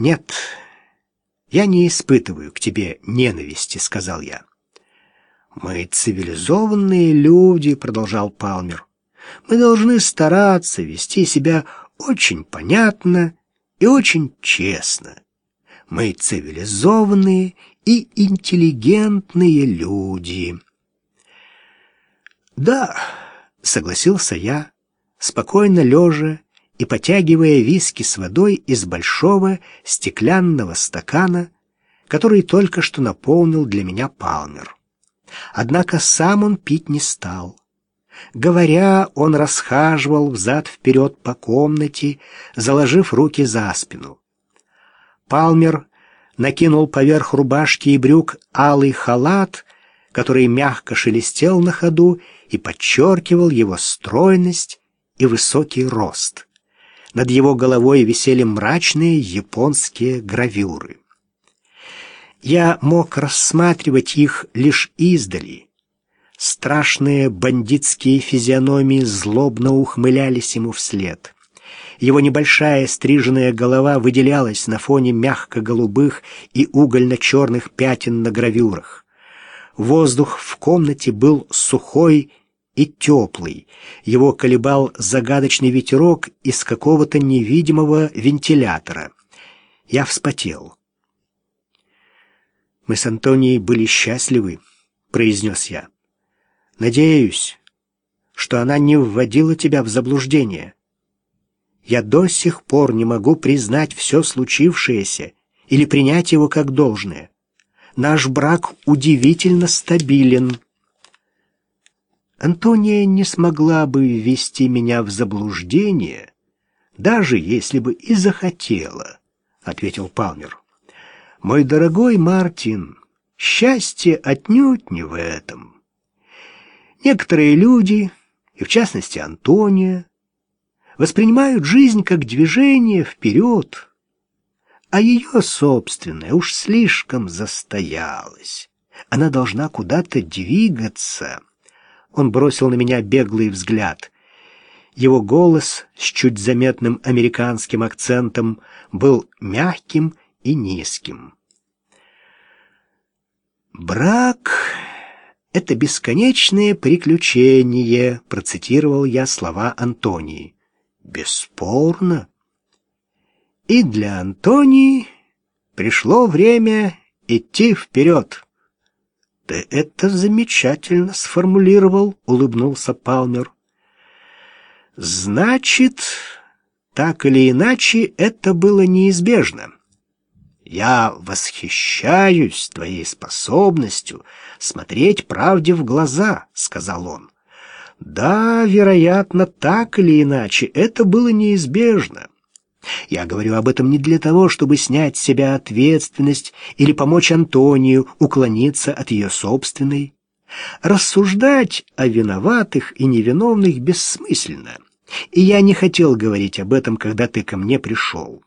Нет, я не испытываю к тебе ненависти, сказал я. Мы цивилизованные люди, продолжал Палмер. Мы должны стараться вести себя очень понятно и очень честно. Мы цивилизованные и интеллигентные люди. Да, согласился я, спокойно лежа и потягивая виски с водой из большого стеклянного стакана, который только что наполнил для меня Палмер. Однако сам он пить не стал. Говоря, он расхаживал взад-вперед по комнате, заложив руки за спину. Палмер накинул поверх рубашки и брюк алый халат, который мягко шелестел на ходу и подчеркивал его стройность и высокий рост. Над его головой висели мрачные японские гравюры. Я мог рассматривать их лишь издали. Страшные бандитские физиономии злобно ухмылялись ему вслед. Его небольшая стриженная голова выделялась на фоне мягко-голубых и угольно-черных пятен на гравюрах. Воздух в комнате был сухой и теплый. Его колебал загадочный ветерок из какого-то невидимого вентилятора. Я вспотел. «Мы с Антонией были счастливы», — произнес я. «Надеюсь, что она не вводила тебя в заблуждение. Я до сих пор не могу признать все случившееся или принять его как должное. Наш брак удивительно стабилен». Антония не смогла бы ввести меня в заблуждение, даже если бы и захотела, — ответил Палмер. Мой дорогой Мартин, счастье отнюдь не в этом. Некоторые люди, и в частности Антония, воспринимают жизнь как движение вперед, а ее собственное уж слишком застоялось. Она должна куда-то двигаться. Он бросил на меня беглый взгляд. Его голос с чуть заметным американским акцентом был мягким и низким. «Брак — это бесконечное приключение», — процитировал я слова Антонии. «Бесспорно». И для Антонии пришло время идти вперед. «Ты это замечательно сформулировал», — улыбнулся Палмер. «Значит, так или иначе, это было неизбежно». Я восхищаюсь твоей способностью смотреть правде в глаза, сказал он. Да, вероятно, так или иначе это было неизбежно. Я говорю об этом не для того, чтобы снять с себя ответственность или помочь Антонию уклониться от ее собственной. Рассуждать о виноватых и невиновных бессмысленно. И я не хотел говорить об этом, когда ты ко мне пришел.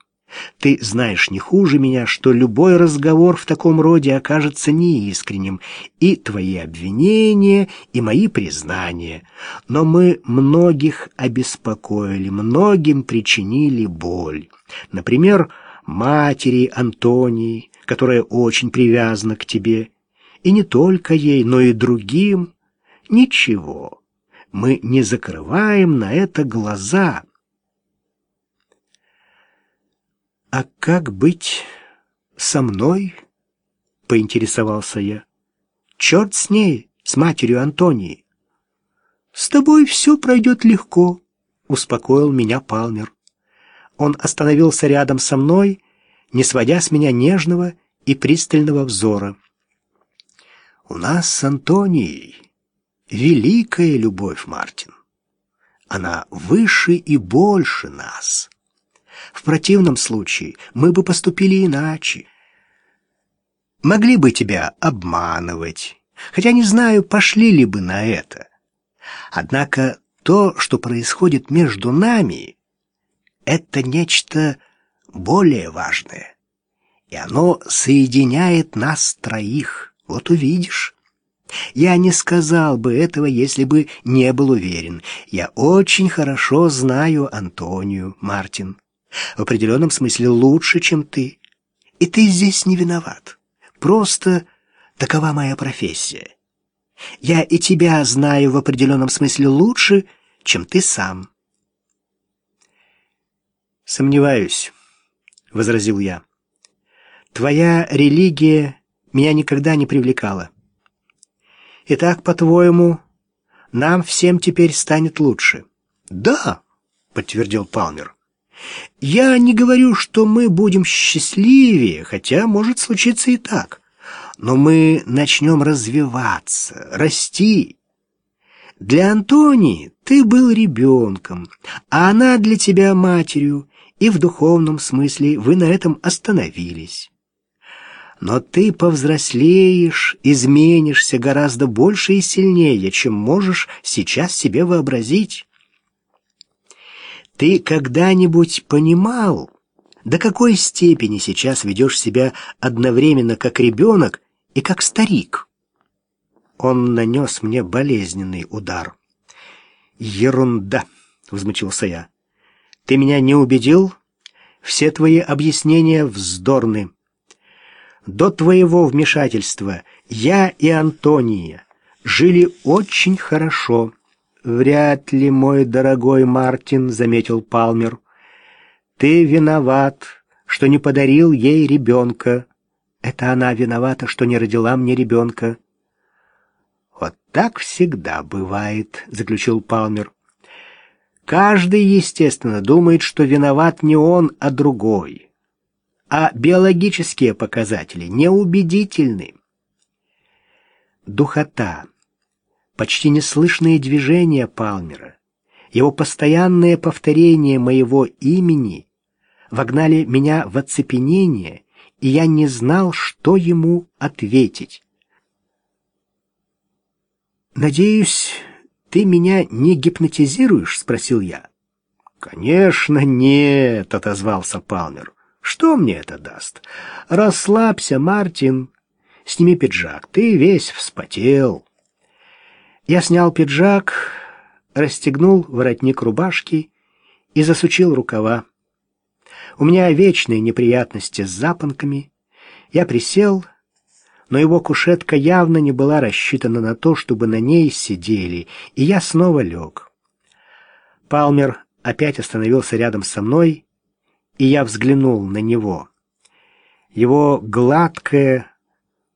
Ты знаешь не хуже меня, что любой разговор в таком роде окажется неискренним, и твои обвинения, и мои признания. Но мы многих обеспокоили, многим причинили боль. Например, матери Антонии, которая очень привязана к тебе. И не только ей, но и другим. Ничего, мы не закрываем на это глаза». «А как быть со мной?» — поинтересовался я. «Черт с ней, с матерью Антонии!» «С тобой все пройдет легко», — успокоил меня Палмер. Он остановился рядом со мной, не сводя с меня нежного и пристального взора. «У нас с Антонией великая любовь, Мартин. Она выше и больше нас». В противном случае мы бы поступили иначе. Могли бы тебя обманывать, хотя не знаю, пошли ли бы на это. Однако то, что происходит между нами, это нечто более важное. И оно соединяет нас троих. Вот увидишь. Я не сказал бы этого, если бы не был уверен. Я очень хорошо знаю Антонию, Мартин в определенном смысле лучше, чем ты. И ты здесь не виноват. Просто такова моя профессия. Я и тебя знаю в определенном смысле лучше, чем ты сам. Сомневаюсь, возразил я. Твоя религия меня никогда не привлекала. Итак, по-твоему, нам всем теперь станет лучше? Да, подтвердил Палмер. Я не говорю, что мы будем счастливее, хотя может случиться и так. Но мы начнем развиваться, расти. Для Антонии ты был ребенком, а она для тебя матерью, и в духовном смысле вы на этом остановились. Но ты повзрослеешь, изменишься гораздо больше и сильнее, чем можешь сейчас себе вообразить. Ты когда-нибудь понимал, до какой степени сейчас ведешь себя одновременно как ребенок и как старик? Он нанес мне болезненный удар. «Ерунда!» — возмутился я. «Ты меня не убедил? Все твои объяснения вздорны. До твоего вмешательства я и Антония жили очень хорошо». «Вряд ли, мой дорогой Мартин», — заметил Палмер. «Ты виноват, что не подарил ей ребенка. Это она виновата, что не родила мне ребенка». «Вот так всегда бывает», — заключил Палмер. «Каждый, естественно, думает, что виноват не он, а другой. А биологические показатели неубедительны». Духота почти неслышные движения Палмера, его постоянное повторение моего имени вогнали меня в оцепенение, и я не знал, что ему ответить. «Надеюсь, ты меня не гипнотизируешь?» — спросил я. «Конечно нет», — отозвался Палмер. «Что мне это даст? Расслабься, Мартин. Сними пиджак, ты весь вспотел». Я снял пиджак, расстегнул воротник рубашки и засучил рукава. У меня вечные неприятности с запонками. Я присел, но его кушетка явно не была рассчитана на то, чтобы на ней сидели, и я снова лег. Палмер опять остановился рядом со мной, и я взглянул на него. Его гладкое,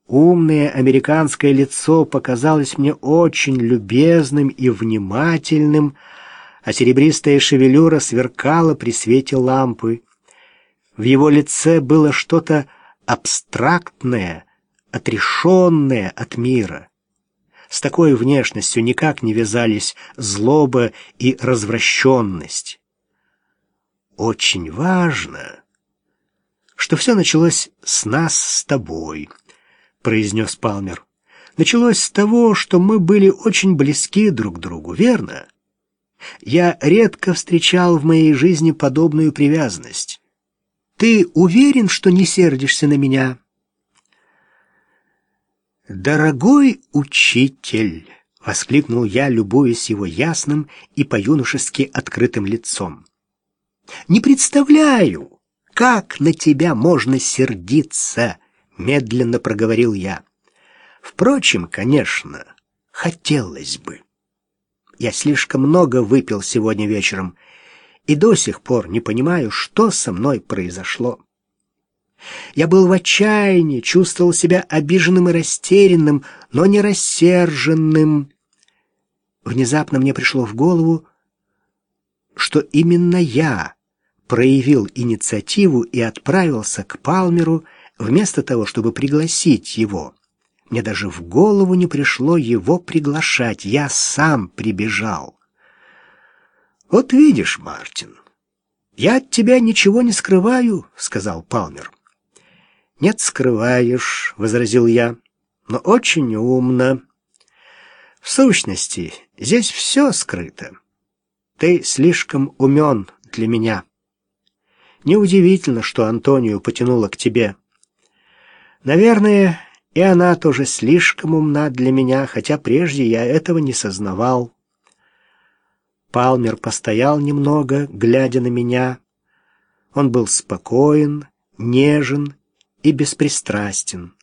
Умное американское лицо показалось мне очень любезным и внимательным, а серебристая шевелюра сверкала при свете лампы. В его лице было что-то абстрактное, отрешенное от мира. С такой внешностью никак не вязались злоба и развращенность. Очень важно, что все началось с нас с тобой — произнес Палмер. Началось с того, что мы были очень близки друг к другу, верно? Я редко встречал в моей жизни подобную привязанность. Ты уверен, что не сердишься на меня? Дорогой учитель, воскликнул я, любуясь его ясным и по-юношески открытым лицом. Не представляю, как на тебя можно сердиться медленно проговорил я. Впрочем, конечно, хотелось бы. Я слишком много выпил сегодня вечером и до сих пор не понимаю, что со мной произошло. Я был в отчаянии, чувствовал себя обиженным и растерянным, но не рассерженным. Внезапно мне пришло в голову, что именно я проявил инициативу и отправился к Палмеру, Вместо того, чтобы пригласить его, мне даже в голову не пришло его приглашать. Я сам прибежал. «Вот видишь, Мартин, я от тебя ничего не скрываю», — сказал Палмер. «Нет, скрываешь», — возразил я, — «но очень умно. В сущности, здесь все скрыто. Ты слишком умен для меня. Неудивительно, что Антонию потянуло к тебе». Наверное, и она тоже слишком умна для меня, хотя прежде я этого не сознавал. Палмер постоял немного, глядя на меня. Он был спокоен, нежен и беспристрастен.